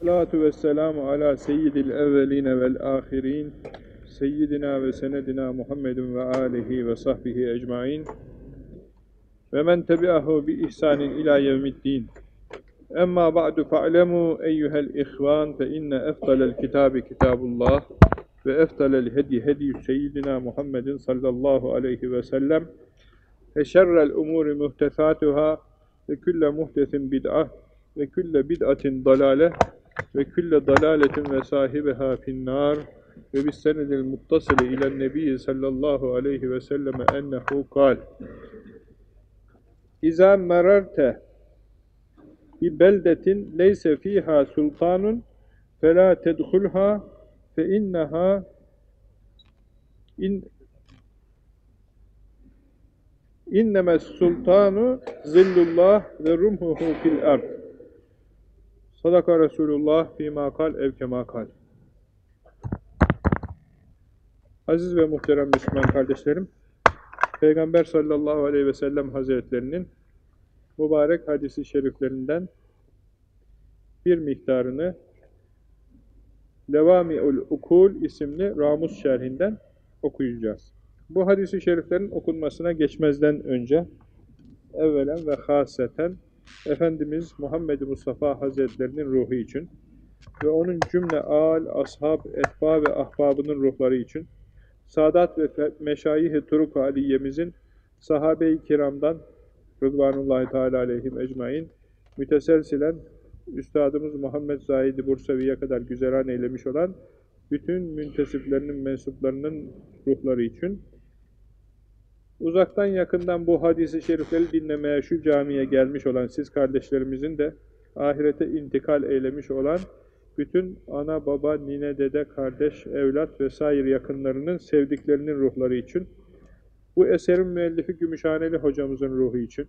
الصلاة والسلام على سيد الأولين والآخرين سيدنا وسندنا محمد وآله وصحبه أجمعين. ومن تبعه بإحسان إلى يوم الدين. أما بعد فاعلموا أيها الإخوان فإن أفضل الكتاب كتاب الله وأفضل الهدي هدي سيدنا محمد صلى الله عليه وسلم فشر الأمور محدثاتها وكل محدث بدعة وكل بدعة ضلالة ve külle dalaletin ve sahibiha finnâr ve bis senedil muttasili ilen nebiyyi sallallahu aleyhi ve selleme ennehu kal İzâ merarte bi beldetin leyse fiha sultanun felâ tedhulha fe inneha in İnnemes sultanu zillullah ve rumhuhu fil ard. Sadaka Resulullah fîmâ kal ev kemâ kal. Aziz ve muhterem Müslüman kardeşlerim, Peygamber sallallahu aleyhi ve sellem hazretlerinin mübarek hadisi şeriflerinden bir miktarını Levami'ul Ukul isimli Ramus şerhinden okuyacağız. Bu hadisi şeriflerin okunmasına geçmezden önce evvelen ve haseten Efendimiz Muhammed Mustafa Hazretlerinin ruhu için ve onun cümle âl, ashab, etba ve ahbabının ruhları için Sadat ve Meşayih-i Turuk Aliye'mizin sahabe-i kiramdan Rıdvanullahi Teala aleyhim ecmain müteselsilen Üstadımız Muhammed Zahid-i Bursevi'ye kadar güzeran eylemiş olan bütün müntesiplerinin, mensuplarının ruhları için uzaktan yakından bu hadisi şerifleri dinlemeye şu camiye gelmiş olan siz kardeşlerimizin de ahirete intikal eylemiş olan bütün ana, baba, nine, dede, kardeş, evlat vesaire yakınlarının, sevdiklerinin ruhları için, bu eserin müellifi Gümüşhaneli hocamızın ruhu için,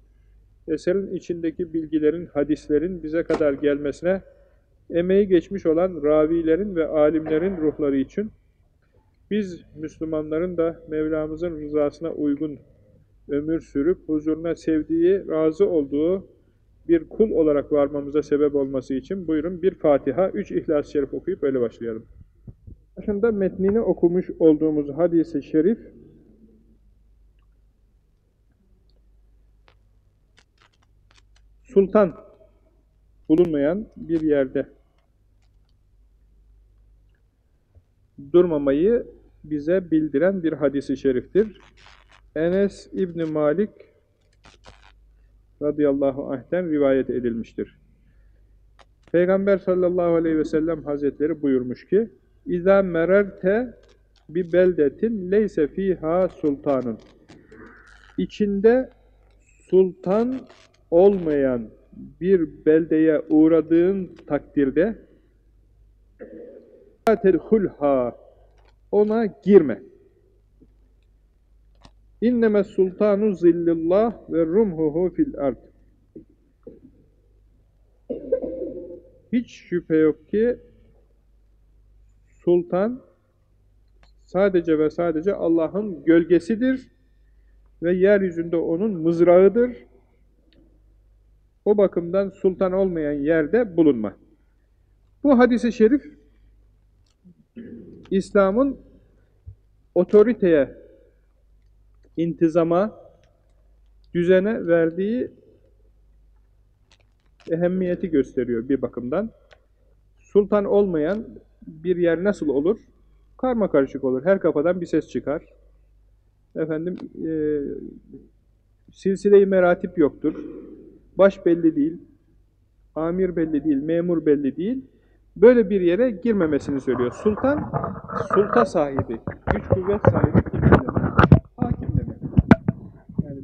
eserin içindeki bilgilerin, hadislerin bize kadar gelmesine emeği geçmiş olan ravilerin ve alimlerin ruhları için, biz Müslümanların da Mevlamızın rızasına uygun ömür sürüp huzuruna sevdiği, razı olduğu bir kul olarak varmamıza sebep olması için buyurun bir Fatiha, üç İhlas-ı Şerif okuyup öyle başlayalım. Başında metnini okumuş olduğumuz hadisi şerif sultan bulunmayan bir yerde durmamayı bize bildiren bir hadisi şeriftir. Enes İbni Malik radıyallahu anh'ten rivayet edilmiştir. Peygamber sallallahu aleyhi ve sellem hazretleri buyurmuş ki İzâ mererte bi beldetin leyse fiha sultanun İçinde sultan olmayan bir beldeye uğradığın takdirde tedhulha ona girme. İnneme sultanu zillillah ve rumhuhu fil ard. Hiç şüphe yok ki sultan sadece ve sadece Allah'ın gölgesidir ve yeryüzünde onun mızrağıdır. O bakımdan sultan olmayan yerde bulunma. Bu hadisi şerif İslam'ın otoriteye, intizama, düzene verdiği ehemmiyeti gösteriyor bir bakımdan. Sultan olmayan bir yer nasıl olur? Karma karışık olur. Her kafadan bir ses çıkar. Efendim, e, silsile-i meratip yoktur. Baş belli değil, amir belli değil, memur belli değil. Böyle bir yere girmemesini söylüyor. Sultan, sulta sahibi, güç kuvvet sahibi. Hakim demek. Yani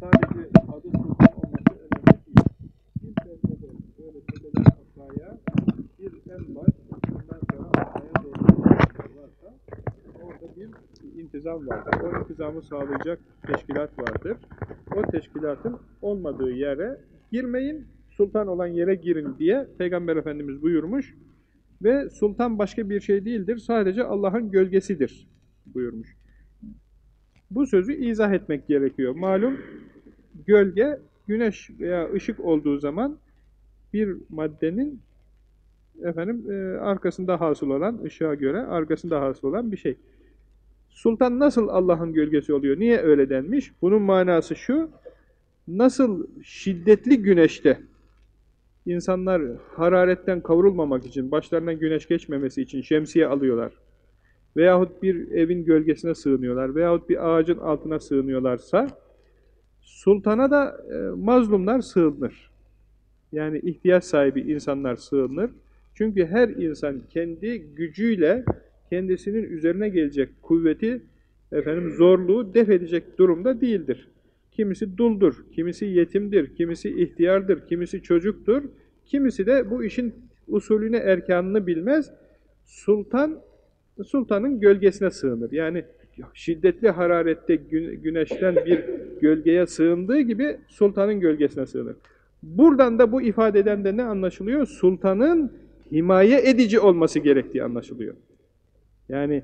sadece adı sultan olması önemli değil. Bir tepede, böyle tepeden aşağıya bir en baş, sonra aşağıya doğru orada bir intizam vardır. O intizamı sağlayacak teşkilat vardır. O teşkilatın olmadığı yere girmeyin, sultan olan yere girin diye Peygamber Efendimiz buyurmuş ve sultan başka bir şey değildir, sadece Allah'ın gölgesidir buyurmuş. Bu sözü izah etmek gerekiyor. Malum gölge güneş veya ışık olduğu zaman bir maddenin efendim e, arkasında hasıl olan, ışığa göre arkasında hasıl olan bir şey. Sultan nasıl Allah'ın gölgesi oluyor? Niye öyle denmiş? Bunun manası şu, nasıl şiddetli güneşte insanlar hararetten kavrulmamak için, başlarından güneş geçmemesi için şemsiye alıyorlar. Veyahut bir evin gölgesine sığınıyorlar. Veyahut bir ağacın altına sığınıyorlarsa, sultana da e, mazlumlar sığınır. Yani ihtiyaç sahibi insanlar sığınır. Çünkü her insan kendi gücüyle kendisinin üzerine gelecek kuvveti, efendim zorluğu def edecek durumda değildir. Kimisi duldur, kimisi yetimdir, kimisi ihtiyardır, kimisi çocuktur, kimisi de bu işin usulüne, erkanını bilmez. Sultan, sultanın gölgesine sığınır. Yani şiddetli hararette güneşten bir gölgeye sığındığı gibi sultanın gölgesine sığınır. Buradan da bu ifadeden de ne anlaşılıyor? Sultanın himaye edici olması gerektiği anlaşılıyor. Yani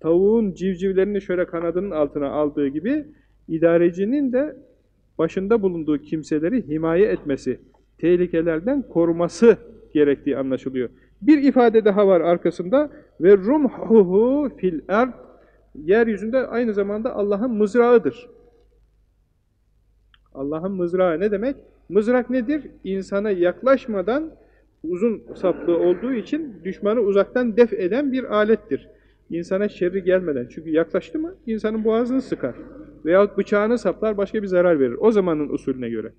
tavuğun civcivlerini şöyle kanadının altına aldığı gibi idarecinin de başında bulunduğu kimseleri himaye etmesi, tehlikelerden koruması gerektiği anlaşılıyor. Bir ifade daha var arkasında ve rumhuhu fil erd yeryüzünde aynı zamanda Allah'ın mızrağıdır. Allah'ın mızrağı ne demek? Mızrak nedir? İnsana yaklaşmadan uzun saplı olduğu için düşmanı uzaktan def eden bir alettir. İnsana şerri gelmeden. Çünkü yaklaştı mı insanın boğazını sıkar. Veyahut bıçağını saplar başka bir zarar verir. O zamanın usulüne göre.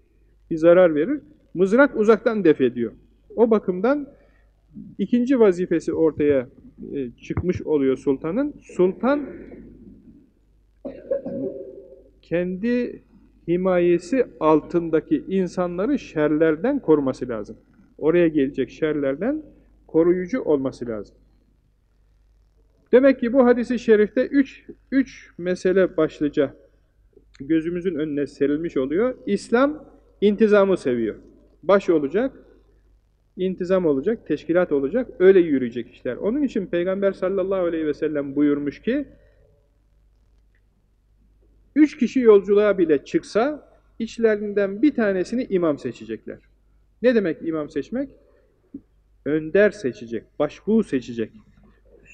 Bir zarar verir. Mızrak uzaktan def ediyor. O bakımdan ikinci vazifesi ortaya e, çıkmış oluyor sultanın. Sultan kendi himayesi altındaki insanları şerlerden koruması lazım. Oraya gelecek şerlerden koruyucu olması lazım. Demek ki bu hadisi şerifte üç, üç mesele başlıca gözümüzün önüne serilmiş oluyor. İslam intizamı seviyor. Baş olacak, intizam olacak, teşkilat olacak, öyle yürüyecek işler. Onun için Peygamber sallallahu aleyhi ve sellem buyurmuş ki, üç kişi yolculuğa bile çıksa, içlerinden bir tanesini imam seçecekler. Ne demek imam seçmek? Önder seçecek, başbuğ seçecek.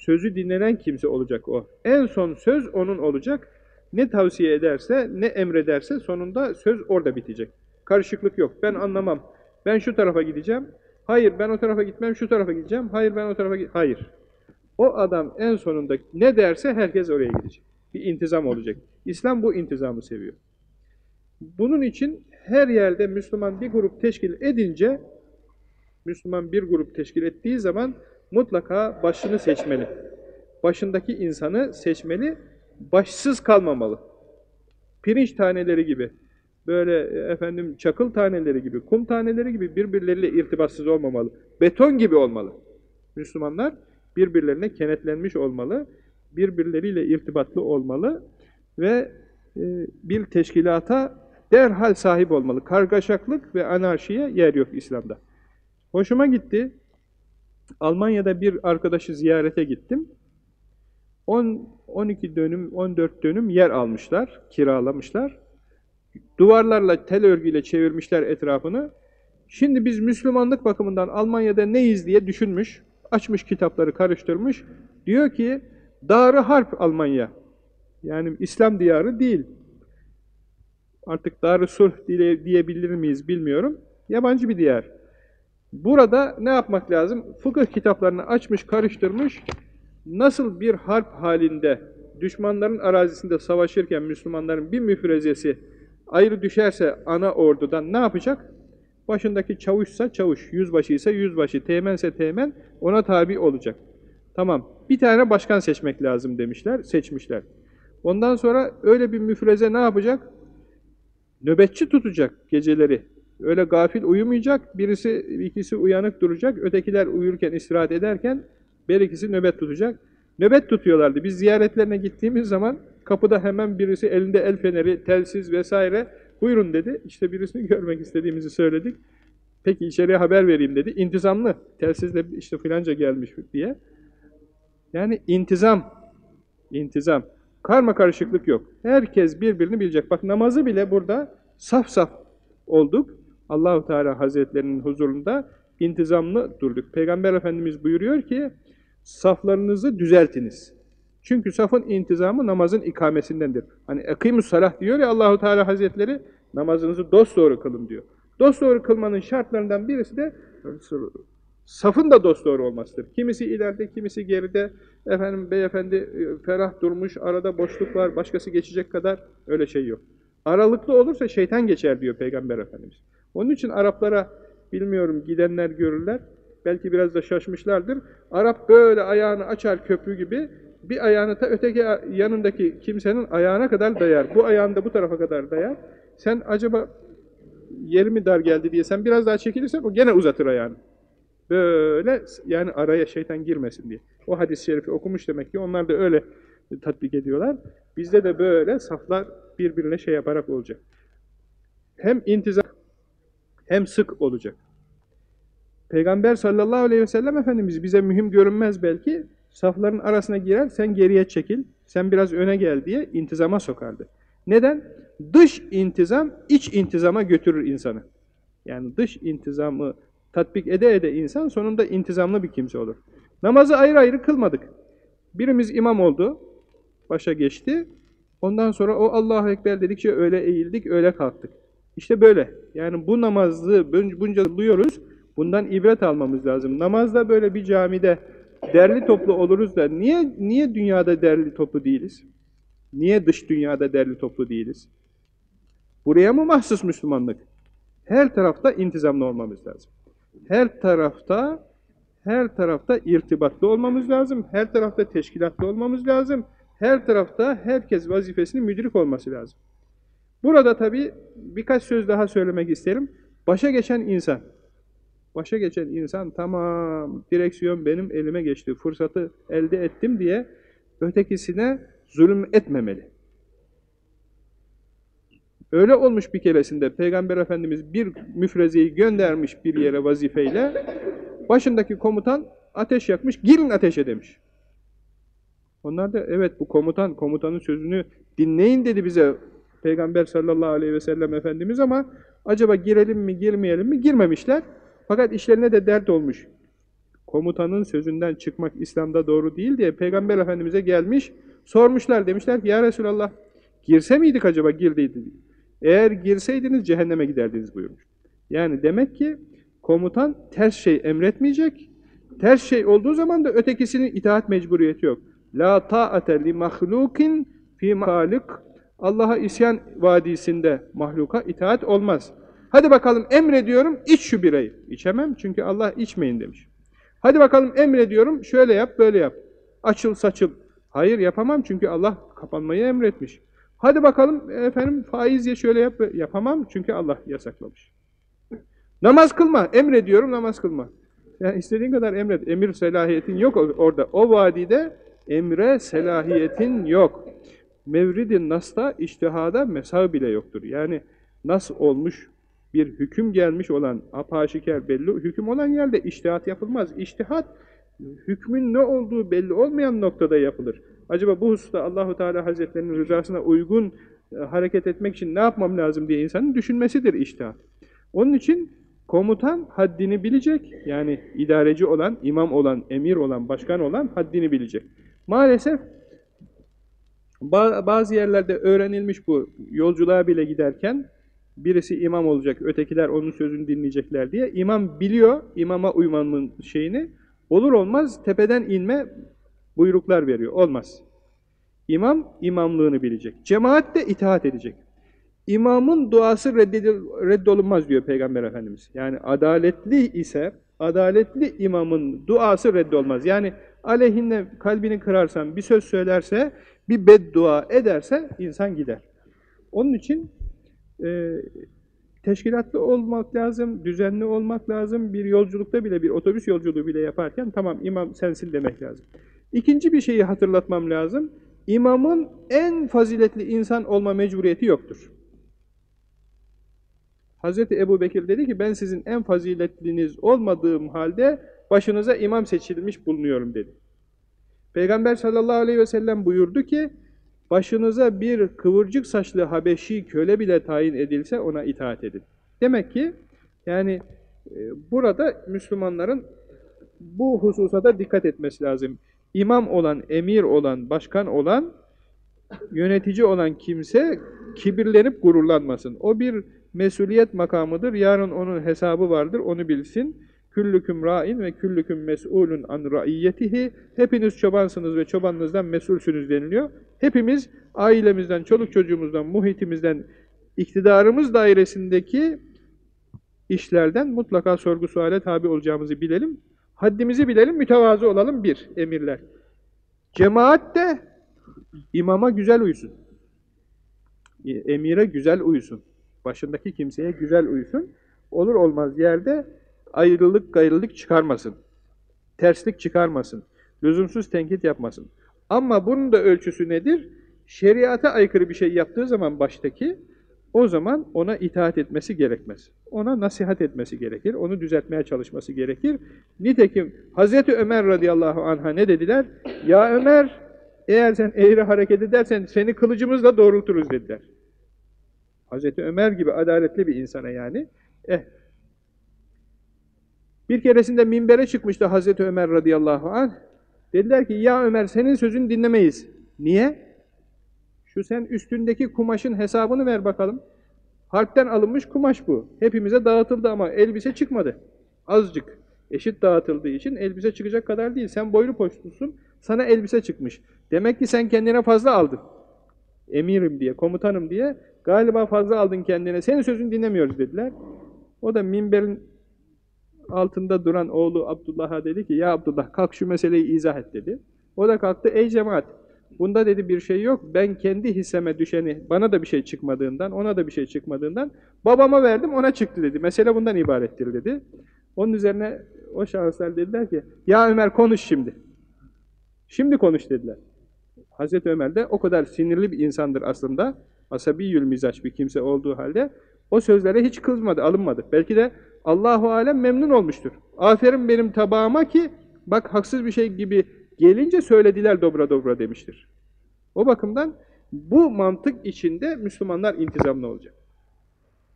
Sözü dinlenen kimse olacak o. En son söz onun olacak. Ne tavsiye ederse, ne emrederse sonunda söz orada bitecek. Karışıklık yok. Ben anlamam. Ben şu tarafa gideceğim. Hayır ben o tarafa gitmem, şu tarafa gideceğim. Hayır ben o tarafa gideceğim. Hayır. O adam en sonunda ne derse herkes oraya gidecek. Bir intizam olacak. İslam bu intizamı seviyor. Bunun için her yerde Müslüman bir grup teşkil edince, Müslüman bir grup teşkil ettiği zaman mutlaka başını seçmeli. Başındaki insanı seçmeli, başsız kalmamalı. Pirinç taneleri gibi, böyle efendim çakıl taneleri gibi, kum taneleri gibi birbirleriyle irtibatsız olmamalı. Beton gibi olmalı. Müslümanlar birbirlerine kenetlenmiş olmalı, birbirleriyle irtibatlı olmalı ve e, bir teşkilata derhal sahip olmalı. Kargaşaklık ve anarşiye yer yok İslam'da. Hoşuma gitti. Almanya'da bir arkadaşı ziyarete gittim. 10, 12 dönüm, 14 dönüm yer almışlar, kiralamışlar. Duvarlarla, tel örgüyle çevirmişler etrafını. Şimdi biz Müslümanlık bakımından Almanya'da neyiz diye düşünmüş, açmış kitapları karıştırmış. Diyor ki, Darı Harp Almanya. Yani İslam diyarı değil. Artık Darı Sulh diyebilir miyiz bilmiyorum. Yabancı bir diyar. Burada ne yapmak lazım? Fıkıh kitaplarını açmış, karıştırmış. Nasıl bir harp halinde düşmanların arazisinde savaşırken Müslümanların bir müfrezesi ayrı düşerse ana ordudan ne yapacak? Başındaki çavuşsa çavuş, yüzbaşıysa yüzbaşı, teğmense teğmen ona tabi olacak. Tamam, bir tane başkan seçmek lazım demişler, seçmişler. Ondan sonra öyle bir müfreze ne yapacak? Nöbetçi tutacak geceleri. Öyle gafil uyumayacak, birisi ikisi uyanık duracak, ötekiler uyurken, istirahat ederken bir ikisi nöbet tutacak. Nöbet tutuyorlardı. Biz ziyaretlerine gittiğimiz zaman kapıda hemen birisi elinde el feneri, telsiz vesaire buyurun dedi. İşte birisini görmek istediğimizi söyledik. Peki içeriye haber vereyim dedi. İntizamlı. Telsizle işte filanca gelmiş diye. Yani intizam. İntizam. Karma karışıklık yok. Herkes birbirini bilecek. Bak namazı bile burada saf saf olduk. Allahu Teala Hazretlerinin huzurunda intizamlı durduk. Peygamber Efendimiz buyuruyor ki, saflarınızı düzeltiniz. Çünkü safın intizamı namazın ikamesindendir. Hani ekimus salah diyor ya Allahu Teala Hazretleri, namazınızı dosdoğru kılın diyor. Dosdoğru kılmanın şartlarından birisi de safın da dosdoğru olmasıdır. Kimisi ileride, kimisi geride. Efendim beyefendi e, ferah durmuş, arada boşluk var, başkası geçecek kadar öyle şey yok. Aralıklı olursa şeytan geçer diyor Peygamber Efendimiz. Onun için Araplara bilmiyorum gidenler görürler. Belki biraz da şaşmışlardır. Arap böyle ayağını açar köprü gibi bir ayağını ta öteki yanındaki kimsenin ayağına kadar dayar. Bu ayağını da bu tarafa kadar dayar. Sen acaba yeri mi dar geldi diye sen biraz daha çekilirsen o gene uzatır ayağını. Böyle yani araya şeytan girmesin diye. O hadis-i şerifi okumuş demek ki onlar da öyle tatbik ediyorlar. Bizde de böyle saflar birbirine şey yaparak olacak. Hem intizam hem sık olacak. Peygamber sallallahu aleyhi ve sellem Efendimiz bize mühim görünmez belki, safların arasına girer, sen geriye çekil, sen biraz öne gel diye intizama sokardı. Neden? Dış intizam, iç intizama götürür insanı. Yani dış intizamı tatbik ede ede insan sonunda intizamlı bir kimse olur. Namazı ayrı ayrı kılmadık. Birimiz imam oldu, başa geçti. Ondan sonra o Allahu Ekber dedikçe öyle eğildik, öyle kalktık. İşte böyle. Yani bu namazı bunca duyuyoruz. Bundan ibret almamız lazım. Namazda böyle bir camide derli toplu oluruz da niye niye dünyada derli toplu değiliz? Niye dış dünyada derli toplu değiliz? Buraya mı mahsus Müslümanlık? Her tarafta intizamlı olmamız lazım. Her tarafta her tarafta irtibatlı olmamız lazım. Her tarafta teşkilatlı olmamız lazım. Her tarafta herkes vazifesini müdrik olması lazım. Burada tabii birkaç söz daha söylemek isterim. Başa geçen insan, başa geçen insan tamam direksiyon benim elime geçti, fırsatı elde ettim diye ötekisine zulüm etmemeli. Öyle olmuş bir keresinde Peygamber Efendimiz bir müfrezeyi göndermiş bir yere vazifeyle, başındaki komutan ateş yakmış, girin ateşe demiş. Onlar da evet bu komutan, komutanın sözünü dinleyin dedi bize Peygamber sallallahu aleyhi ve sellem Efendimiz ama acaba girelim mi girmeyelim mi? Girmemişler. Fakat işlerine de dert olmuş. Komutanın sözünden çıkmak İslam'da doğru değil diye Peygamber Efendimiz'e gelmiş, sormuşlar demişler ki ya Resulallah girse miydik acaba girdiydi. Eğer girseydiniz cehenneme giderdiniz buyurmuş. Yani demek ki komutan ters şey emretmeyecek. Ters şey olduğu zaman da ötekisinin itaat mecburiyeti yok. La ta'ate li mahlukin fi malik Allah'a isyan vadisinde mahluka itaat olmaz. Hadi bakalım emrediyorum iç şu birayı. İçemem çünkü Allah içmeyin demiş. Hadi bakalım emrediyorum şöyle yap böyle yap. Açıl saçıl. Hayır yapamam çünkü Allah kapanmayı emretmiş. Hadi bakalım efendim faiz ye şöyle yap. Yapamam çünkü Allah yasaklamış. Namaz kılma. Emrediyorum namaz kılma. Yani istediğin kadar emret. Emir selahiyetin yok orada. O vadide emre selahiyetin yok. Mevridin Nas'ta iştihada mesaj bile yoktur. Yani nas olmuş bir hüküm gelmiş olan apaşiker belli hüküm olan yerde iştihat yapılmaz. İştihat hükmün ne olduğu belli olmayan noktada yapılır. Acaba bu hususta Allahu Teala Hazretlerinin rızasına uygun e, hareket etmek için ne yapmam lazım diye insanın düşünmesidir iştihat. Onun için komutan haddini bilecek. Yani idareci olan, imam olan, emir olan, başkan olan haddini bilecek. Maalesef bazı yerlerde öğrenilmiş bu yolculuğa bile giderken birisi imam olacak, ötekiler onun sözünü dinleyecekler diye. İmam biliyor, imama uymanın şeyini. Olur olmaz tepeden inme buyruklar veriyor. Olmaz. İmam imamlığını bilecek. Cemaat de itaat edecek. İmamın duası reddolunmaz diyor Peygamber Efendimiz. Yani adaletli ise, adaletli imamın duası reddolmaz. Yani aleyhinde kalbini kırarsan, bir söz söylerse, bir beddua ederse insan gider. Onun için e, teşkilatlı olmak lazım, düzenli olmak lazım. Bir yolculukta bile, bir otobüs yolculuğu bile yaparken tamam imam sensin demek lazım. İkinci bir şeyi hatırlatmam lazım. İmamın en faziletli insan olma mecburiyeti yoktur. Hazreti Ebu Bekir dedi ki ben sizin en faziletliniz olmadığım halde başınıza imam seçilmiş bulunuyorum dedi. Peygamber sallallahu aleyhi ve sellem buyurdu ki başınıza bir kıvırcık saçlı Habeşi köle bile tayin edilse ona itaat edin. Demek ki yani E, burada Müslümanların bu hususa da dikkat etmesi lazım. İmam olan, emir olan, başkan olan, yönetici olan kimse kibirlenip gururlanmasın. O bir mesuliyet makamıdır. Yarın onun hesabı vardır. Onu bilsin. Küllüküm ra'in ve küllüküm mes'ulun an ra'iyyetihi. Hepiniz çobansınız ve çobanınızdan mesulsünüz deniliyor. Hepimiz ailemizden, çoluk çocuğumuzdan, muhitimizden, iktidarımız dairesindeki işlerden mutlaka sorgu suale tabi olacağımızı bilelim. Haddimizi bilelim, mütevazı olalım bir, emirler. Cemaat de imama güzel uysun. Emire güzel uysun. Başındaki kimseye güzel uysun. Olur olmaz yerde ayrılık gayrılık çıkarmasın. Terslik çıkarmasın. Lüzumsuz tenkit yapmasın. Ama bunun da ölçüsü nedir? Şeriata aykırı bir şey yaptığı zaman baştaki, o zaman ona itaat etmesi gerekmez. Ona nasihat etmesi gerekir, onu düzeltmeye çalışması gerekir. Nitekim Hazreti Ömer radıyallahu anh'a ne dediler? Ya Ömer, eğer sen eğri hareket edersen seni kılıcımızla doğrulturuz dediler. Hazreti Ömer gibi adaletli bir insana yani. Eh, bir keresinde minbere çıkmıştı Hazreti Ömer radıyallahu anh. Dediler ki ya Ömer senin sözünü dinlemeyiz. Niye? Şu sen üstündeki kumaşın hesabını ver bakalım. Harpten alınmış kumaş bu. Hepimize dağıtıldı ama elbise çıkmadı. Azıcık. Eşit dağıtıldığı için elbise çıkacak kadar değil. Sen boylu poştusun, sana elbise çıkmış. Demek ki sen kendine fazla aldın. Emirim diye, komutanım diye galiba fazla aldın kendine. Senin sözünü dinlemiyoruz dediler. O da minberin altında duran oğlu Abdullah'a dedi ki ya Abdullah kalk şu meseleyi izah et dedi. O da kalktı ey cemaat bunda dedi bir şey yok ben kendi hisseme düşeni bana da bir şey çıkmadığından ona da bir şey çıkmadığından babama verdim ona çıktı dedi. Mesele bundan ibarettir dedi. Onun üzerine o şahıslar dediler ki ya Ömer konuş şimdi. Şimdi konuş dediler. Hazreti Ömer de o kadar sinirli bir insandır aslında. Asabi mizaç bir kimse olduğu halde o sözlere hiç kızmadı, alınmadı. Belki de Allahu alem memnun olmuştur. Aferin benim tabağıma ki bak haksız bir şey gibi gelince söylediler dobra dobra demiştir. O bakımdan bu mantık içinde Müslümanlar intizamlı olacak.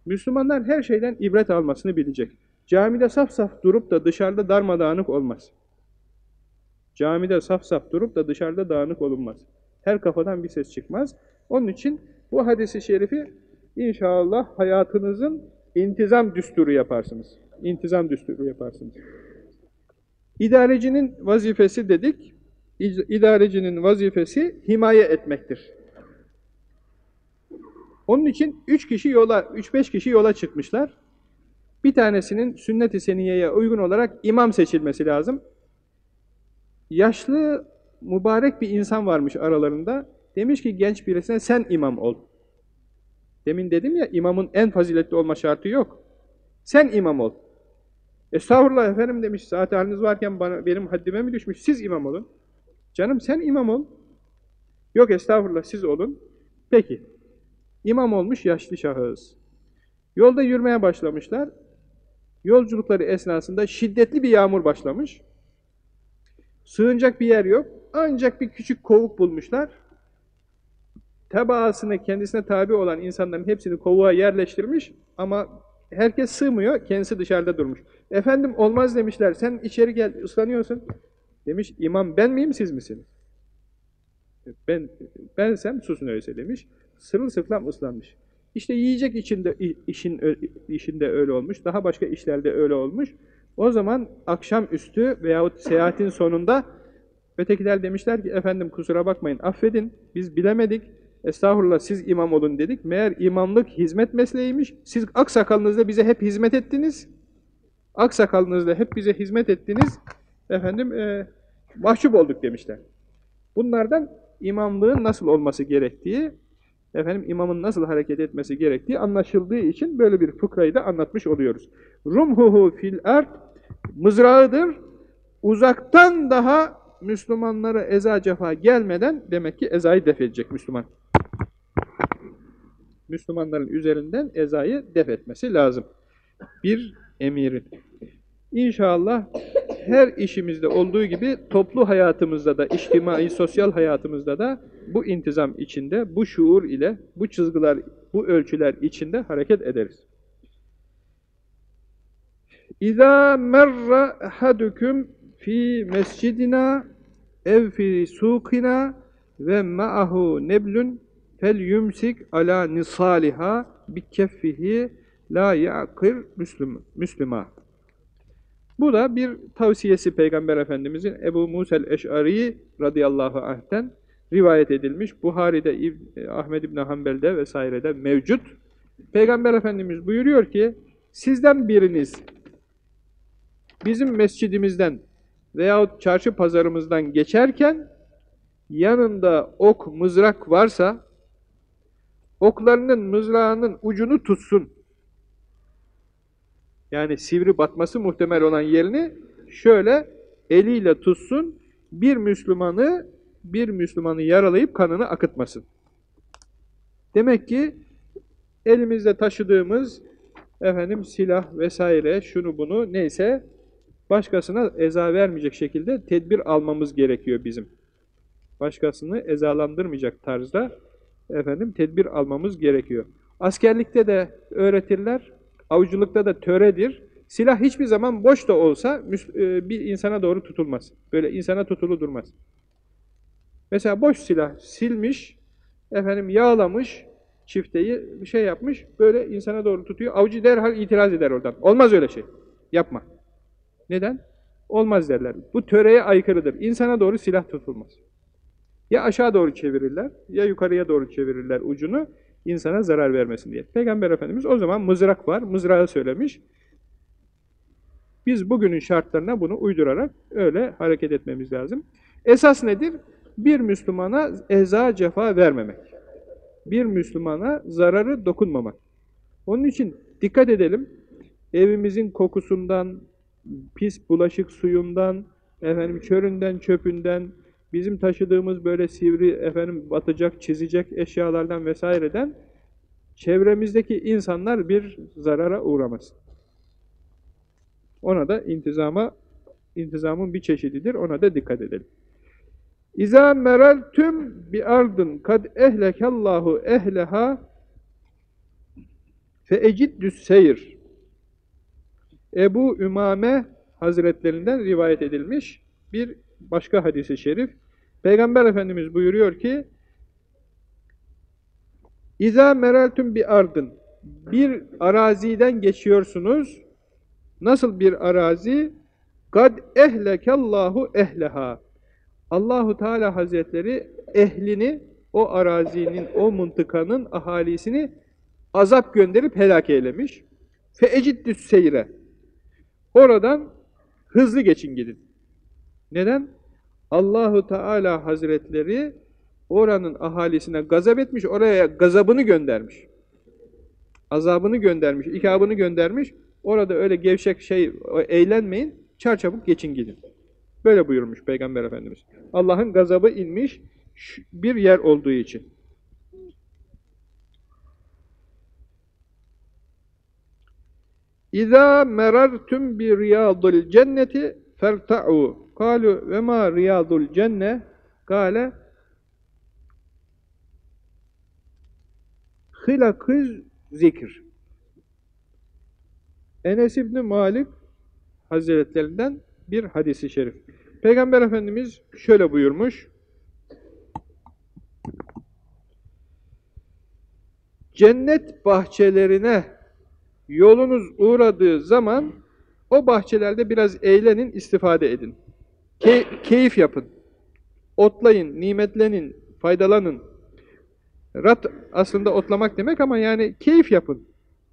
Müslümanlar her şeyden ibret almasını bilecek. Camide saf saf durup da dışarıda darmadağınık olmaz. Camide saf saf durup da dışarıda dağınık olunmaz. Her kafadan bir ses çıkmaz. Onun için bu hadisi şerifi inşallah hayatınızın intizam düsturu yaparsınız. İntizam düsturu yaparsınız. İdarecinin vazifesi dedik, idarecinin vazifesi himaye etmektir. Onun için üç kişi yola, üç beş kişi yola çıkmışlar. Bir tanesinin sünnet-i seniyeye uygun olarak imam seçilmesi lazım. Yaşlı, mübarek bir insan varmış aralarında. Demiş ki genç birisine sen imam ol. Demin dedim ya imamın en faziletli olma şartı yok. Sen imam ol. Estağfurullah efendim demiş, saat haliniz varken bana, benim haddime mi düşmüş, siz imam olun. Canım sen imam ol. Yok estağfurullah siz olun. Peki, imam olmuş yaşlı şahıs. Yolda yürümeye başlamışlar. Yolculukları esnasında şiddetli bir yağmur başlamış. Sığınacak bir yer yok. Ancak bir küçük kovuk bulmuşlar. Tebaasını kendisine tabi olan insanların hepsini kovuğa yerleştirmiş ama herkes sığmıyor, kendisi dışarıda durmuş. Efendim olmaz demişler, sen içeri gel, ıslanıyorsun. Demiş, imam ben miyim, siz misiniz? Ben, bensem susun öyleyse demiş. Sırılsıklam ıslanmış. İşte yiyecek içinde, işin, işinde öyle olmuş, daha başka işlerde öyle olmuş. O zaman akşamüstü veyahut seyahatin sonunda ötekiler demişler ki efendim kusura bakmayın affedin biz bilemedik estağfurullah siz imam olun dedik. Meğer imamlık hizmet mesleğiymiş. Siz aksakalınızda bize hep hizmet ettiniz. Aksakalınızda hep bize hizmet ettiniz. Efendim e, mahcup olduk demişler. Bunlardan imamlığın nasıl olması gerektiği, efendim imamın nasıl hareket etmesi gerektiği anlaşıldığı için böyle bir fıkrayı da anlatmış oluyoruz. Rumhuhu fil ert mızrağıdır. Uzaktan daha Müslümanlara eza cefa gelmeden demek ki ezayı def edecek Müslüman. Müslümanların üzerinden ezayı def etmesi lazım. Bir emirin. İnşallah her işimizde olduğu gibi toplu hayatımızda da, içtimai, sosyal hayatımızda da bu intizam içinde, bu şuur ile, bu çizgiler, bu ölçüler içinde hareket ederiz. İza merra ahadukum fi mescidina ev fi suqina ve ma'ahu neblun fel yumsik ala nisaliha bi keffihi la müslüm, müslüma. Bu da bir tavsiyesi Peygamber Efendimizin Ebu Musel Eş'ari radıyallahu anh'ten rivayet edilmiş. Buhari'de, Ahmed İbni Hanbel'de vesairede mevcut. Peygamber Efendimiz buyuruyor ki, sizden biriniz bizim mescidimizden veyahut çarşı pazarımızdan geçerken yanında ok, mızrak varsa oklarının, mızrağının ucunu tutsun. Yani sivri batması muhtemel olan yerini şöyle eliyle tutsun, bir Müslümanı bir Müslümanı yaralayıp kanını akıtmasın. Demek ki elimizde taşıdığımız efendim silah vesaire şunu bunu neyse başkasına eza vermeyecek şekilde tedbir almamız gerekiyor bizim. Başkasını ezalandırmayacak tarzda efendim tedbir almamız gerekiyor. Askerlikte de öğretirler, avcılıkta da töredir. Silah hiçbir zaman boş da olsa e, bir insana doğru tutulmaz. Böyle insana tutulu durmaz. Mesela boş silah silmiş, efendim yağlamış, çifteyi bir şey yapmış, böyle insana doğru tutuyor. Avcı derhal itiraz eder oradan. Olmaz öyle şey. Yapma. Neden? Olmaz derler. Bu töreye aykırıdır. İnsana doğru silah tutulmaz. Ya aşağı doğru çevirirler, ya yukarıya doğru çevirirler ucunu, insana zarar vermesin diye. Peygamber Efendimiz o zaman mızrak var, mızrağı söylemiş. Biz bugünün şartlarına bunu uydurarak öyle hareket etmemiz lazım. Esas nedir? Bir Müslümana eza cefa vermemek. Bir Müslümana zararı dokunmamak. Onun için dikkat edelim. Evimizin kokusundan, pis bulaşık suyundan, efendim çöründen, çöpünden, bizim taşıdığımız böyle sivri, efendim batacak, çizecek eşyalardan vesaireden çevremizdeki insanlar bir zarara uğramasın. Ona da intizama, intizamın bir çeşididir. Ona da dikkat edelim. İza meraltüm bi ardın kad ehlekallahu ehleha fe eciddüs seyir. Ebu Ümame Hazretlerinden rivayet edilmiş bir başka hadisi şerif. Peygamber Efendimiz buyuruyor ki İza meraltüm bi ardın bir araziden geçiyorsunuz. Nasıl bir arazi? Kad ehlekallahu ehleha. Allahu Teala Hazretleri ehlini o arazinin, o mıntıkanın ahalisini azap gönderip helak eylemiş. Fe eciddüs seyre. Oradan hızlı geçin gidin. Neden? Allahu Teala Hazretleri oranın ahalisine gazap etmiş, oraya gazabını göndermiş. Azabını göndermiş, ikabını göndermiş. Orada öyle gevşek şey eğlenmeyin, çarçabuk geçin gidin. Böyle buyurmuş Peygamber Efendimiz. Allah'ın gazabı inmiş bir yer olduğu için. İza merartum bi riyadul cenneti ferta'u. Kalu ve ma riyadul cenne? Kale hilakız zikir. Enes İbni Malik Hazretlerinden bir hadisi şerif. Peygamber Efendimiz şöyle buyurmuş. Cennet bahçelerine yolunuz uğradığı zaman o bahçelerde biraz eğlenin, istifade edin. Key keyif yapın. Otlayın, nimetlenin, faydalanın. Rat aslında otlamak demek ama yani keyif yapın.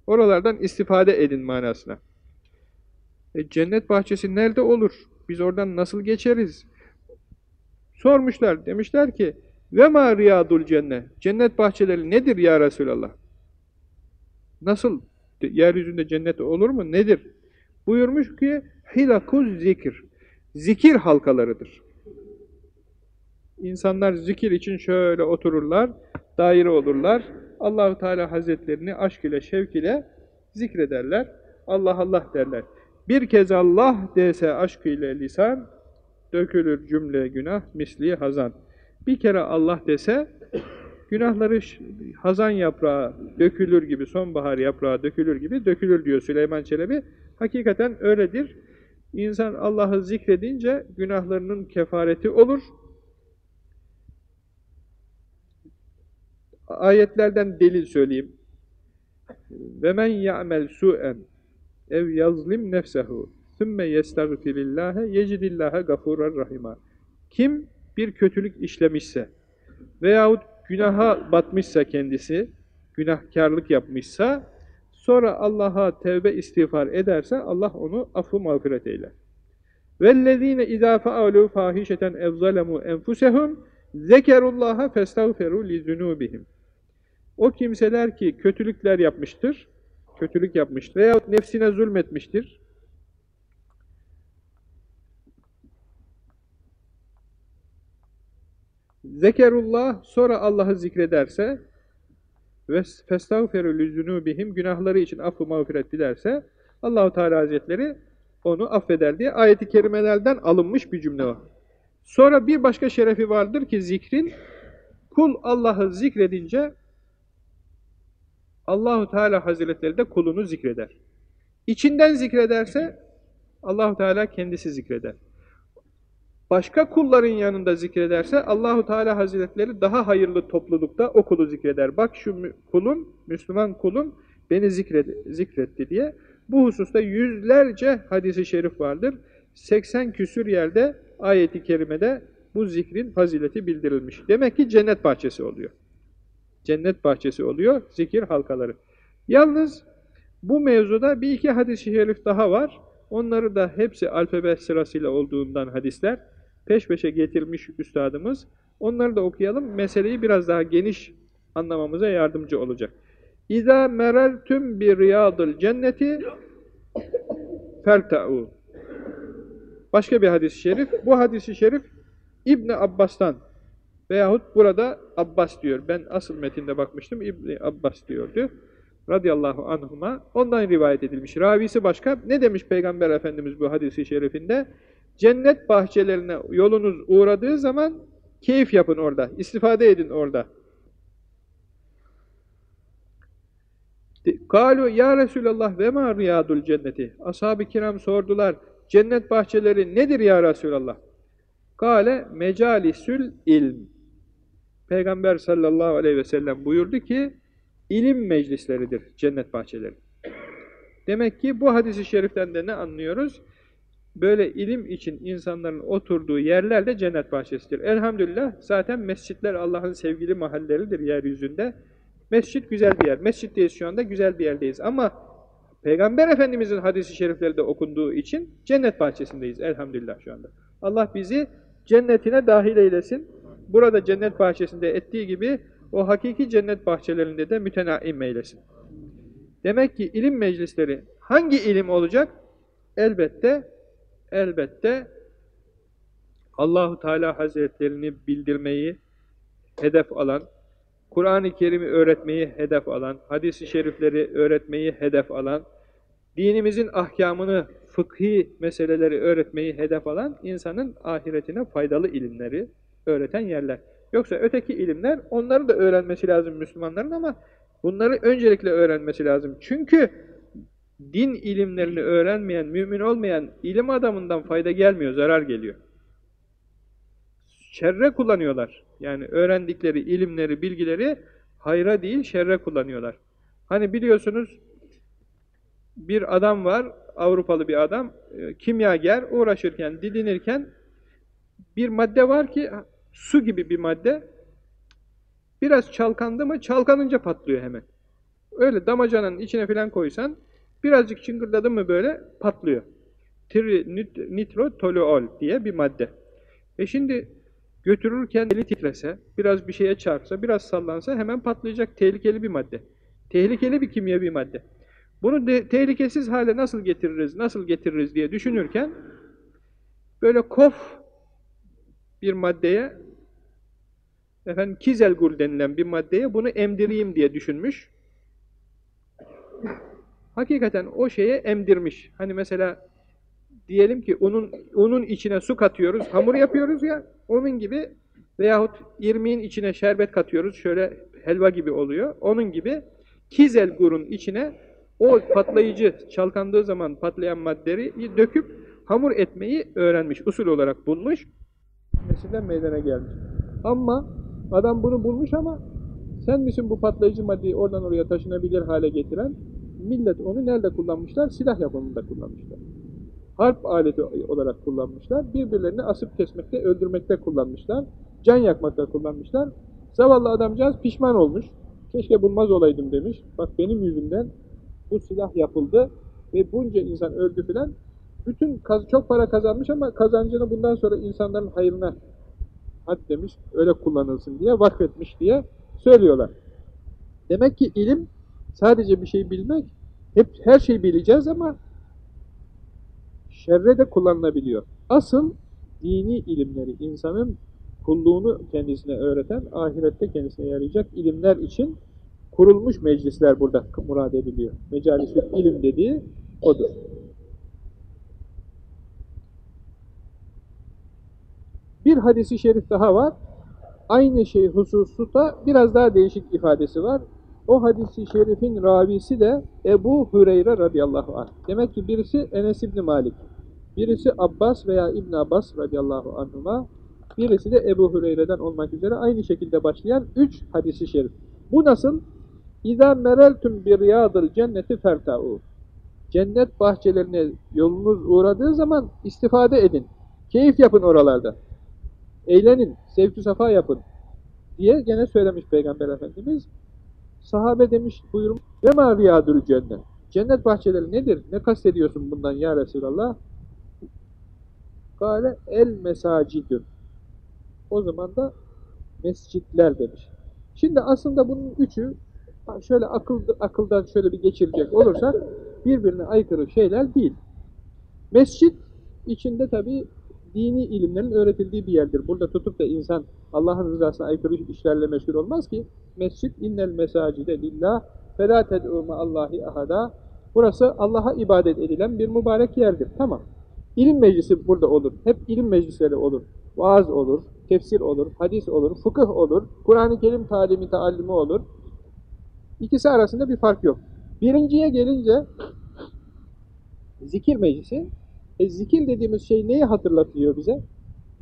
Oralardan istifade edin manasına. E, cennet bahçesi nerede olur? Biz oradan nasıl geçeriz? Sormuşlar. Demişler ki ve ma riyadul cennet. Cennet bahçeleri nedir ya Resulallah? Nasıl? Yeryüzünde cennet olur mu? Nedir? Buyurmuş ki hilakuz zikir. Zikir halkalarıdır. İnsanlar zikir için şöyle otururlar, daire olurlar. Allahu Teala Hazretlerini aşk ile, şevk ile zikrederler. Allah Allah derler. Bir kez Allah dese aşk ile lisan, dökülür cümle günah misli hazan. Bir kere Allah dese, günahları hazan yaprağı dökülür gibi, sonbahar yaprağı dökülür gibi dökülür diyor Süleyman Çelebi. Hakikaten öyledir. İnsan Allah'ı zikredince günahlarının kefareti olur. Ayetlerden delil söyleyeyim. Ve men ya'mel su'en ev yazlim nefsehu sümme yestagfirillâhe yecidillâhe gafûrar rahima. Kim bir kötülük işlemişse veyahut günaha batmışsa kendisi, günahkarlık yapmışsa, sonra Allah'a tevbe istiğfar ederse Allah onu affı mağfiret eyler. وَالَّذ۪ينَ اِذَا فَعَلُوا فَاحِشَةً اَوْظَلَمُوا اَنْفُسَهُمْ ذَكَرُوا اللّٰهَ فَاسْتَغْفَرُوا لِذُنُوبِهِمْ O kimseler ki kötülükler yapmıştır, kötülük yapmıştır veyahut nefsine zulmetmiştir, Zekerullah sonra Allah'ı zikrederse ve festağfiru lizunubihim günahları için affı mağfiret dilerse Allahu Teala Hazretleri onu affeder diye ayeti kerimelerden alınmış bir cümle var. Sonra bir başka şerefi vardır ki zikrin kul Allah'ı zikredince Allahu Teala Hazretleri de kulunu zikreder. İçinden zikrederse Allahu Teala kendisi zikreder başka kulların yanında zikrederse Allahu Teala Hazretleri daha hayırlı toplulukta o kulu zikreder. Bak şu kulum, Müslüman kulum beni zikred, zikretti diye. Bu hususta yüzlerce hadisi şerif vardır. 80 küsür yerde ayeti kerimede bu zikrin fazileti bildirilmiş. Demek ki cennet bahçesi oluyor. Cennet bahçesi oluyor zikir halkaları. Yalnız bu mevzuda bir iki hadis-i şerif daha var. Onları da hepsi alfabe sırasıyla olduğundan hadisler peş peşe getirmiş üstadımız. Onları da okuyalım. Meseleyi biraz daha geniş anlamamıza yardımcı olacak. İza mereltüm bir riyadıl cenneti ferta'u. Başka bir hadis-i şerif. Bu hadis-i şerif İbni Abbas'tan veyahut burada Abbas diyor. Ben asıl metinde bakmıştım. İbni Abbas diyordu. Radıyallahu anhuma. Ondan rivayet edilmiş. Ravisi başka. Ne demiş Peygamber Efendimiz bu hadisi şerifinde? Cennet bahçelerine yolunuz uğradığı zaman keyif yapın orada, istifade edin orada. Kalu ya Resulallah ve ma riyadul cenneti. Ashab-ı kiram sordular. Cennet bahçeleri nedir ya Resulallah? Kale mecalisül ilm. Peygamber sallallahu aleyhi ve sellem buyurdu ki ilim meclisleridir cennet bahçeleri. Demek ki bu hadisi şeriften de ne anlıyoruz? Böyle ilim için insanların oturduğu yerler de cennet bahçesidir. Elhamdülillah zaten mescitler Allah'ın sevgili mahalleridir yeryüzünde. Mescit güzel bir yer. Mescitteyiz şu anda, güzel bir yerdeyiz. Ama Peygamber Efendimizin hadisi şerifleri de okunduğu için cennet bahçesindeyiz elhamdülillah şu anda. Allah bizi cennetine dahil eylesin. Burada cennet bahçesinde ettiği gibi o hakiki cennet bahçelerinde de mütenaim eylesin. Demek ki ilim meclisleri hangi ilim olacak? Elbette elbette Allahu Teala Hazretlerini bildirmeyi hedef alan, Kur'an-ı Kerim'i öğretmeyi hedef alan, hadis-i şerifleri öğretmeyi hedef alan, dinimizin ahkamını, fıkhi meseleleri öğretmeyi hedef alan insanın ahiretine faydalı ilimleri öğreten yerler. Yoksa öteki ilimler onları da öğrenmesi lazım Müslümanların ama bunları öncelikle öğrenmesi lazım. Çünkü din ilimlerini öğrenmeyen, mümin olmayan ilim adamından fayda gelmiyor, zarar geliyor. Şerre kullanıyorlar. Yani öğrendikleri ilimleri, bilgileri hayra değil, şerre kullanıyorlar. Hani biliyorsunuz bir adam var, Avrupalı bir adam, e, kimyager uğraşırken, didinirken bir madde var ki su gibi bir madde biraz çalkandı mı çalkanınca patlıyor hemen. Öyle damacanın içine falan koysan Birazcık çıngırdadı mı böyle patlıyor. Nitrotoluol diye bir madde. E şimdi götürürken eli titrese, biraz bir şeye çarpsa, biraz sallansa hemen patlayacak tehlikeli bir madde. Tehlikeli bir kimyevi madde. Bunu tehlikesiz hale nasıl getiririz, nasıl getiririz diye düşünürken böyle kof bir maddeye efendim kizelgul denilen bir maddeye bunu emdireyim diye düşünmüş hakikaten o şeye emdirmiş. Hani mesela diyelim ki unun, unun içine su katıyoruz, hamur yapıyoruz ya, onun gibi veyahut irmiğin içine şerbet katıyoruz, şöyle helva gibi oluyor. Onun gibi kizel gurun içine o patlayıcı çalkandığı zaman patlayan maddeyi döküp hamur etmeyi öğrenmiş, usul olarak bulmuş. Mesela meydana gelmiş. Ama adam bunu bulmuş ama sen misin bu patlayıcı maddeyi oradan oraya taşınabilir hale getiren? Millet onu nerede kullanmışlar? Silah yapımında kullanmışlar. Harp aleti olarak kullanmışlar. Birbirlerini asıp kesmekte, öldürmekte kullanmışlar. Can yakmakta kullanmışlar. Zavallı adamcağız pişman olmuş. Keşke bulmaz olaydım demiş. Bak benim yüzümden bu silah yapıldı ve bunca insan öldü filan. Bütün çok para kazanmış ama kazancını bundan sonra insanların hayrına hadi demiş, öyle kullanılsın diye vakfetmiş diye söylüyorlar. Demek ki ilim sadece bir şey bilmek, hep her şeyi bileceğiz ama şerre de kullanılabiliyor. Asıl dini ilimleri, insanın kulluğunu kendisine öğreten, ahirette kendisine yarayacak ilimler için kurulmuş meclisler burada murad ediliyor. Mecalisül ilim dediği odur. Bir hadisi şerif daha var. Aynı şey hususta biraz daha değişik ifadesi var. O hadisi şerifin ravisi de Ebu Hüreyre radıyallahu anh. Demek ki birisi Enes İbni Malik, birisi Abbas veya İbn Abbas radıyallahu anhuma, birisi de Ebu Hüreyre'den olmak üzere aynı şekilde başlayan üç hadisi şerif. Bu nasıl? İza mereltum bir riyadıl cenneti ferta'u. Cennet bahçelerine yolunuz uğradığı zaman istifade edin. Keyif yapın oralarda. Eğlenin, sevki safa yapın diye gene söylemiş Peygamber Efendimiz. Sahabe demiş, buyurun, ve ma riyadül cennet. Cennet bahçeleri nedir? Ne kastediyorsun bundan ya Resulallah? Gale el mesacidün. O zaman da mescitler demiş. Şimdi aslında bunun üçü şöyle akıl, akıldan şöyle bir geçirecek olursak birbirine aykırı şeyler değil. Mescit içinde tabi dini ilimlerin öğretildiği bir yerdir. Burada tutup da insan Allah'ın rızasına aykırı işlerle meşgul olmaz ki. Mescit innel mesacide lillah felâ ted'ûme Allahi ahada. Burası Allah'a ibadet edilen bir mübarek yerdir. Tamam. İlim meclisi burada olur. Hep ilim meclisleri olur. Vaaz olur, tefsir olur, hadis olur, fıkıh olur, Kur'an-ı Kerim talimi, taallimi olur. İkisi arasında bir fark yok. Birinciye gelince zikir meclisi. E, zikir dediğimiz şey neyi hatırlatıyor bize?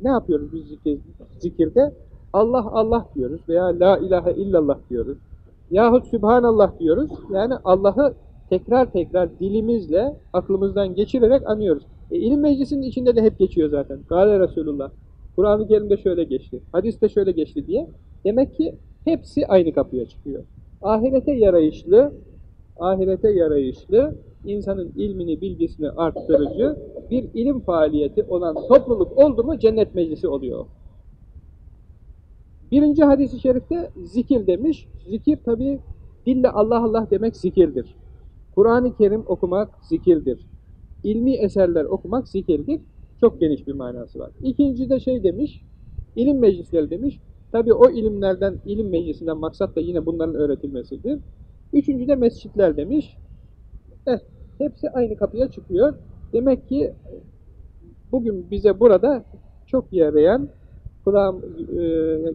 Ne yapıyoruz biz zikir, zikirde? Allah Allah diyoruz veya La ilahe illallah diyoruz. Yahut Sübhanallah diyoruz. Yani Allah'ı tekrar tekrar dilimizle, aklımızdan geçirerek anıyoruz. E, ilim meclisinin içinde de hep geçiyor zaten. Gale Resulullah. Kur'an-ı Kerim'de şöyle geçti. Hadiste şöyle geçti diye. Demek ki hepsi aynı kapıya çıkıyor. Ahirete yarayışlı, ahirete yarayışlı, insanın ilmini, bilgisini arttırıcı bir ilim faaliyeti olan topluluk oldu mu cennet meclisi oluyor. Birinci hadisi şerifte zikir demiş. Zikir tabi dille Allah Allah demek zikirdir. Kur'an-ı Kerim okumak zikirdir. İlmi eserler okumak zikirdir. Çok geniş bir manası var. İkinci de şey demiş, ilim meclisleri demiş. Tabi o ilimlerden, ilim meclisinden maksat da yine bunların öğretilmesidir. Üçüncü de mescitler demiş. Eh, hepsi aynı kapıya çıkıyor. Demek ki bugün bize burada çok yarayan, kulağım, e,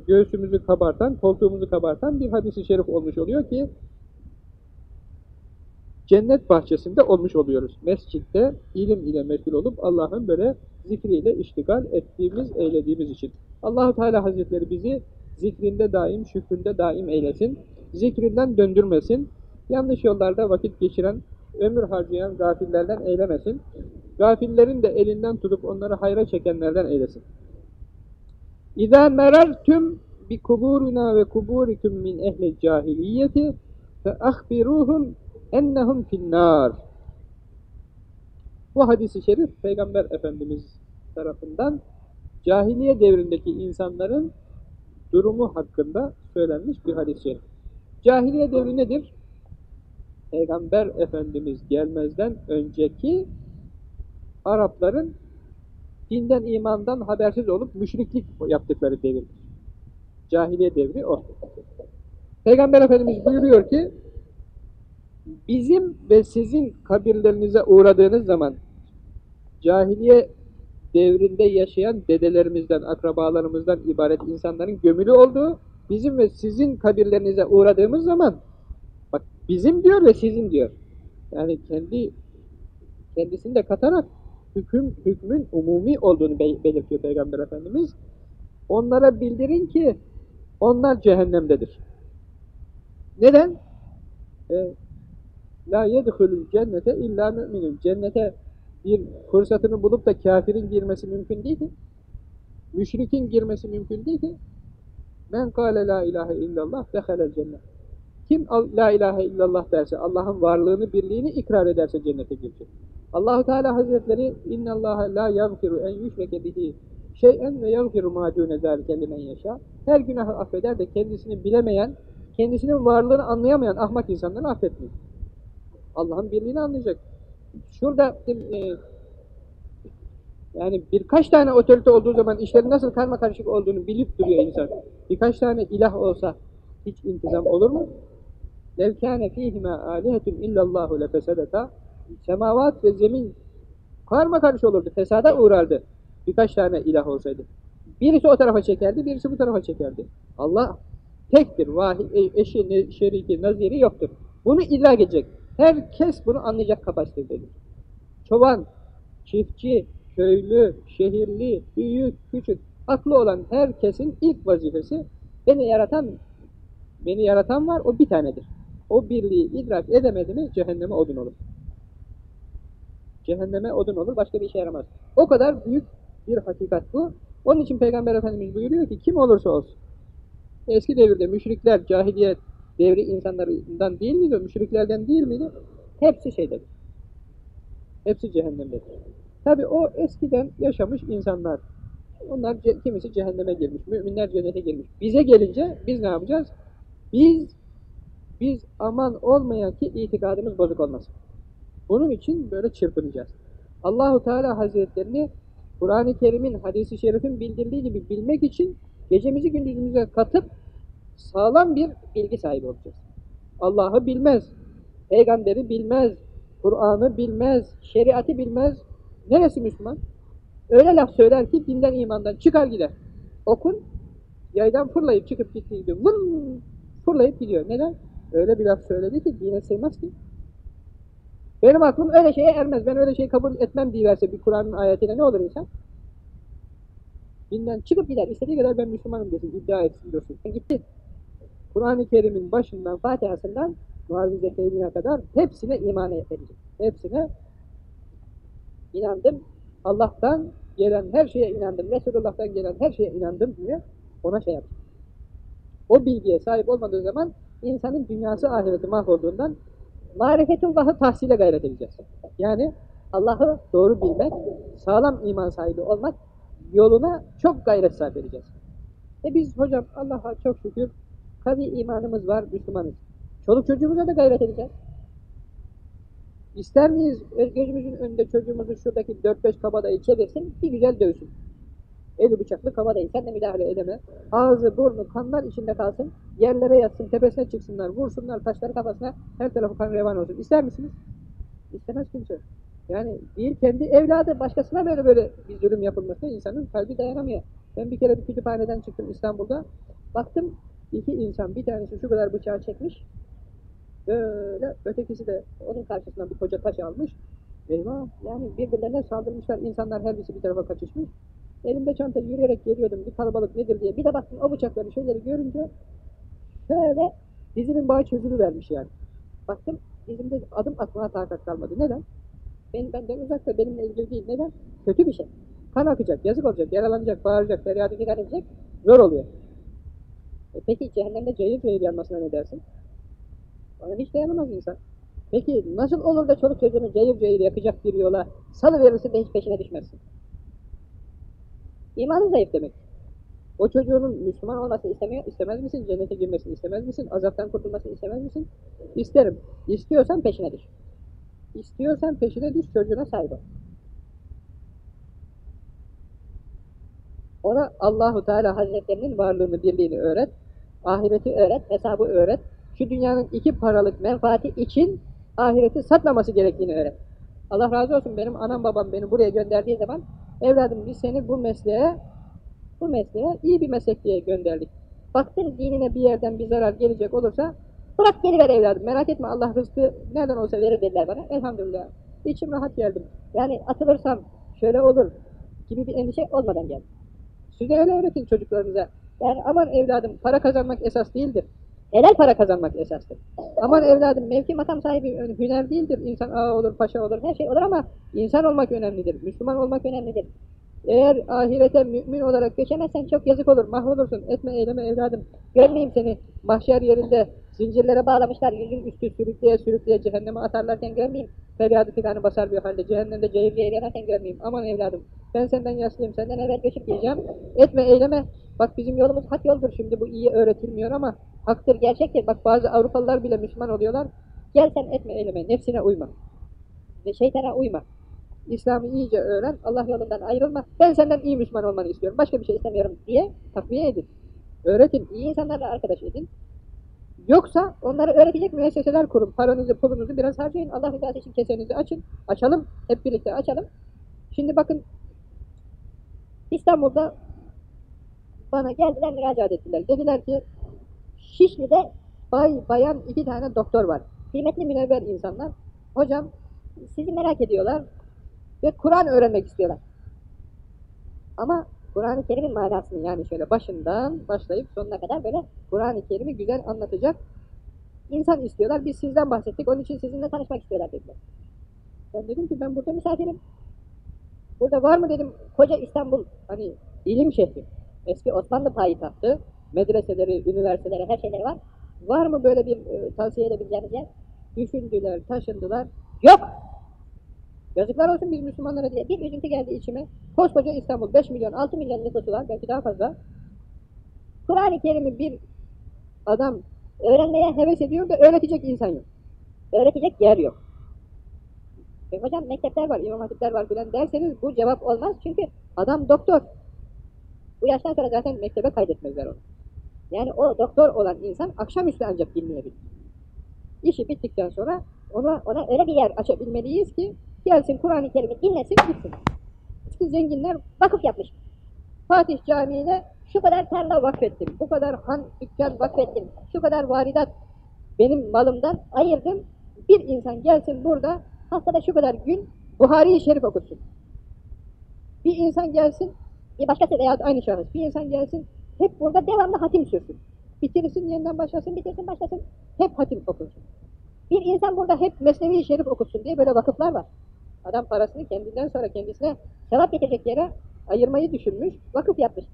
göğsümüzü kabartan, koltuğumuzu kabartan bir hadisi şerif olmuş oluyor ki cennet bahçesinde olmuş oluyoruz. Mescitte ilim ile meşgul olup Allah'ın böyle zikriyle iştigal ettiğimiz, eylediğimiz için. Allahu Teala Hazretleri bizi zikrinde daim, şükründe daim eylesin. Zikrinden döndürmesin. Yanlış yollarda vakit geçiren, ömür harcayan gafillerden eylemesin. Gafillerin de elinden tutup onları hayra çekenlerden eylesin. İza merartum bi kuburina ve kuburikum min ehli cahiliyeti fe ahbiruhum ennehum finnar. Bu hadisi şerif Peygamber Efendimiz tarafından cahiliye devrindeki insanların durumu hakkında söylenmiş bir hadis-i şerif. Cahiliye devri nedir? Peygamber Efendimiz gelmezden önceki Arapların dinden, imandan habersiz olup müşriklik yaptıkları devirdir. Cahiliye devri o. Peygamber Efendimiz buyuruyor ki bizim ve sizin kabirlerinize uğradığınız zaman cahiliye devrinde yaşayan dedelerimizden, akrabalarımızdan ibaret insanların gömülü olduğu, bizim ve sizin kabirlerinize uğradığımız zaman, bak bizim diyor ve sizin diyor. Yani kendi kendisini de katarak hüküm hükmün umumi olduğunu belirtiyor Peygamber Efendimiz. Onlara bildirin ki onlar cehennemdedir. Neden? E, La yedhulul cennete illa müminun. Cennete bir fırsatını bulup da kafirin girmesi mümkün değil ki. Müşrikin girmesi mümkün değil ki. Men kâle la ilahe illallah dehalel cennet. Kim la ilahe illallah derse, Allah'ın varlığını, birliğini ikrar ederse cennete girecek. Allahu Teala Hazretleri inna Allah la yaghfiru en yushreke bihi şey'en ve yaghfiru ma dune zalike limen yasha. Her günahı affeder de kendisini bilemeyen, kendisinin varlığını anlayamayan ahmak insanları affetmiyor. Allah'ın birliğini anlayacak. Şurada e, yani birkaç tane otorite olduğu zaman işlerin nasıl karma karışık olduğunu bilip duruyor insan. Birkaç tane ilah olsa hiç intizam olur mu? لَوْ كَانَ ف۪يهِمَا آلِهَةٌ اِلَّا اللّٰهُ لَفَسَدَتَا Semavat ve zemin karma karış olurdu, fesada uğrardı. Birkaç tane ilah olsaydı. Birisi o tarafa çekerdi, birisi bu tarafa çekerdi. Allah tektir, vahid, e, eşi, şeriki, naziri yoktur. Bunu idrak edecek. Herkes bunu anlayacak kapasitededir. Çoban, çiftçi, köylü, şehirli, büyük, küçük, aklı olan herkesin ilk vazifesi beni yaratan beni yaratan var, o bir tanedir. O birliği idrak edemedi mi cehenneme odun olur. Cehenneme odun olur, başka bir işe yaramaz. O kadar büyük bir hakikat bu. Onun için Peygamber Efendimiz buyuruyor ki kim olursa olsun. Eski devirde müşrikler, cahiliyet devri insanlarından değil miydi? Müşriklerden değil miydi? Hepsi şeydedir. Hepsi cehennemdedir. Tabi o eskiden yaşamış insanlar. Onlar kimisi cehenneme girmiş, müminler cennete girmiş. Bize gelince biz ne yapacağız? Biz biz aman olmayan ki itikadımız bozuk olmasın. Bunun için böyle çırpınacağız. Allahu Teala Hazretlerini Kur'an-ı Kerim'in, hadisi şerifin bildirdiği gibi bilmek için gecemizi gündüzümüze katıp sağlam bir bilgi sahibi olacağız. Allah'ı bilmez, peygamberi bilmez, Kur'an'ı bilmez, şeriatı bilmez. Neresi Müslüman? Öyle laf söyler ki dinden imandan çıkar gider. Okun, yaydan fırlayıp çıkıp gittiği gibi vın fırlayıp gidiyor. Neden? Öyle bir laf söyledi ki dine sığmaz ki. Benim aklım öyle şeye ermez. Ben öyle şeyi kabul etmem diye bir Kur'an'ın ayetiyle ne olur insan? Dinden çıkıp gider. İstediği kadar ben Müslümanım desin, iddia etsin dursun. Gitti. Kur'an-ı Kerim'in başından, Fatiha'sından Muavize Kerim'ine kadar hepsine iman edecek. Hepsine inandım. Allah'tan gelen her şeye inandım. Resulullah'tan gelen her şeye inandım diye ona şey yaptım. O bilgiye sahip olmadığı zaman insanın dünyası ahireti mahvolduğundan marifetullahı tahsile gayret edeceğiz. Yani Allah'ı doğru bilmek, sağlam iman sahibi olmak yoluna çok gayret sarf edeceğiz. E biz hocam Allah'a çok şükür kavi imanımız var, Müslümanız. Çoluk çocuğumuza da gayret edeceğiz. İster miyiz gözümüzün önünde çocuğumuzu şuradaki 4-5 kabadayı çevirsin, bir güzel dövsün. Eli bıçaklı kabadayı, sen de müdahale edeme. Ağzı, burnu, kanlar içinde kalsın, yerlere yatsın, tepesine çıksınlar, vursunlar taşları kafasına, her tarafı kan revan olsun. İster misiniz? İstemez kimse. Yani bir kendi evladı başkasına böyle böyle bir zulüm yapılması insanın kalbi dayanamıyor. Ben bir kere bir kütüphaneden çıktım İstanbul'da. Baktım iki insan bir tanesi şu kadar bıçağı çekmiş. Böyle ötekisi de onun karşısından bir koca taş almış. Eyvah yani birbirlerine saldırmışlar. insanlar her birisi bir tarafa kaçışmış. Elimde çanta yürüyerek geliyordum bir kalabalık nedir diye. Bir de baktım o bıçakları şeyleri görünce şöyle dizimin bağı çözülüvermiş yani. Baktım dizimde adım atmaya takat kalmadı. Neden? Ben, benden uzakta, benimle ilgili değil. Neden? Kötü bir şey. Kan akacak, yazık olacak, yaralanacak, bağıracak, feryadı figan edecek, zor oluyor. E peki cehennemde cayır cayır yanmasına ne dersin? Ona hiç dayanamaz insan. Peki nasıl olur da çoluk çocuğunu cayır cayır yakacak bir yola salıverirsin de hiç peşine düşmezsin? İmanı zayıf demek. O çocuğunun Müslüman olmasını istemiyor, istemez misin? Cennete girmesini istemez misin? Azaptan kurtulmasını istemez misin? İsterim. İstiyorsan peşine düş. İstiyorsan peşine düş, çocuğuna sahip ol. Ona Allahu Teala Hazretlerinin varlığını, birliğini öğret. Ahireti öğret, hesabı öğret. Şu dünyanın iki paralık menfaati için ahireti satmaması gerektiğini öğret. Allah razı olsun benim anam babam beni buraya gönderdiği zaman evladım biz seni bu mesleğe bu mesleğe iyi bir meslek diye gönderdik. Baktın dinine bir yerden bir zarar gelecek olursa Bırak geliver evladım merak etme Allah rızkı nereden olsa verir dediler bana. Elhamdülillah. İçim rahat geldim. Yani atılırsam şöyle olur gibi bir endişe olmadan geldim. Siz de öyle öğretin çocuklarınıza. Yani aman evladım para kazanmak esas değildir. Helal para kazanmak esastır. Aman evladım mevki makam sahibi hüner değildir. İnsan ağa olur, paşa olur, her şey olur ama insan olmak önemlidir. Müslüman olmak önemlidir. Eğer ahirete mümin olarak geçemezsen çok yazık olur, mahvolursun. Etme eyleme evladım. Görmeyeyim seni mahşer yerinde zincirlere bağlamışlar, yüzün üstü sürükleye sürükleye cehenneme atarlarken görmeyeyim. Feryadı figanı basar bir halde, cehennemde cehilliye yanarken görmeyeyim. Aman evladım, ben senden yaşlıyım, senden evvel geçip geleceğim. Etme eyleme. Bak bizim yolumuz hak yoldur şimdi bu iyi öğretilmiyor ama haktır, gerçektir. Bak bazı Avrupalılar bile Müslüman oluyorlar. Gel sen etme eyleme, nefsine uyma. Ve şeytana uyma. İslam'ı iyice öğren, Allah yolundan ayrılma. Ben senden iyi Müslüman olmanı istiyorum, başka bir şey istemiyorum diye takviye edin. Öğretin, iyi insanlarla arkadaş edin. Yoksa onları öğretecek müesseseler kurun. Paranızı, pulunuzu biraz harcayın. Allah rızası için kesenizi açın. Açalım, hep birlikte açalım. Şimdi bakın, İstanbul'da bana geldiler, müracaat ettiler. Dediler ki, Şişli'de bay, bayan iki tane doktor var. Kıymetli münevver insanlar. Hocam, sizi merak ediyorlar ve Kur'an öğrenmek istiyorlar. Ama Kur'an-ı Kerim'in manasını yani şöyle başından başlayıp sonuna kadar böyle Kur'an-ı Kerim'i güzel anlatacak insan istiyorlar. Biz sizden bahsettik, onun için sizinle tanışmak istiyorlar dediler. Ben dedim ki ben burada misafirim. Burada var mı dedim koca İstanbul hani ilim şehri. Eski Osmanlı payitahtı. Medreseleri, üniversiteleri, her şeyleri var. Var mı böyle bir e, tavsiye edebileceğiniz yer? Düşündüler, taşındılar. Yok! Yazıklar olsun biz Müslümanlara diye bir üzüntü geldi içime. Koskoca İstanbul 5 milyon, 6 milyon nüfusu var belki daha fazla. Kur'an-ı Kerim'i bir adam öğrenmeye heves ediyor da öğretecek insan yok. Öğretecek yer yok. E hocam mektepler var, imam hatipler var filan derseniz bu cevap olmaz çünkü adam doktor. Bu yaştan sonra zaten mektebe kaydetmezler onu. Yani o doktor olan insan akşamüstü ancak dinleyebilir. İşi bittikten sonra ona, ona öyle bir yer açabilmeliyiz ki gelsin Kur'an-ı Kerim'i dinlesin gitsin. Çünkü zenginler vakıf yapmış. Fatih Camii'ne şu kadar tarla vakfettim, bu kadar han dükkan vakfettim, şu kadar varidat benim malımdan ayırdım. Bir insan gelsin burada haftada şu kadar gün Buhari-i Şerif okusun. Bir insan gelsin, bir başkası veya aynı şahıs, bir insan gelsin hep burada devamlı hatim sürsün. Bitirsin yeniden başlasın, bitirsin başlasın, hep hatim okusun. Bir insan burada hep Mesnevi-i Şerif okusun diye böyle vakıflar var. Adam parasını kendinden sonra kendisine sevap getirecek yere ayırmayı düşünmüş, vakıf yapmış.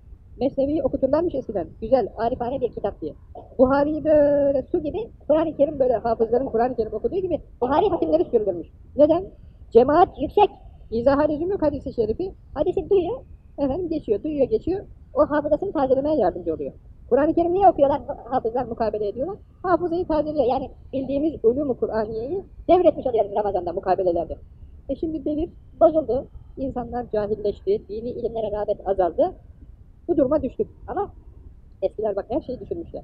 Mesnevi'yi okuturlarmış eskiden. Güzel, arifane bir kitap diye. Buhari'yi böyle su gibi, Kur'an-ı Kerim böyle hafızların Kur'an-ı Kerim okuduğu gibi Buhari hatimleri sürdürmüş. Neden? Cemaat yüksek. İzah-ı Zümrük hadisi şerifi. Hadisi duyuyor, efendim geçiyor, duyuyor, geçiyor. O hafızasını tazelemeye yardımcı oluyor. Kur'an-ı Kerim niye okuyorlar? Hafızlar mukabele ediyorlar. Hafızayı tazeliyor. Yani bildiğimiz ulûmu Kur'aniyeyi devretmiş oluyoruz Ramazan'da mukabelelerde. E şimdi devir bozuldu. İnsanlar cahilleşti. Dini ilimlere rağbet azaldı. Bu duruma düştük. Ama eskiler bak her şeyi düşünmüşler.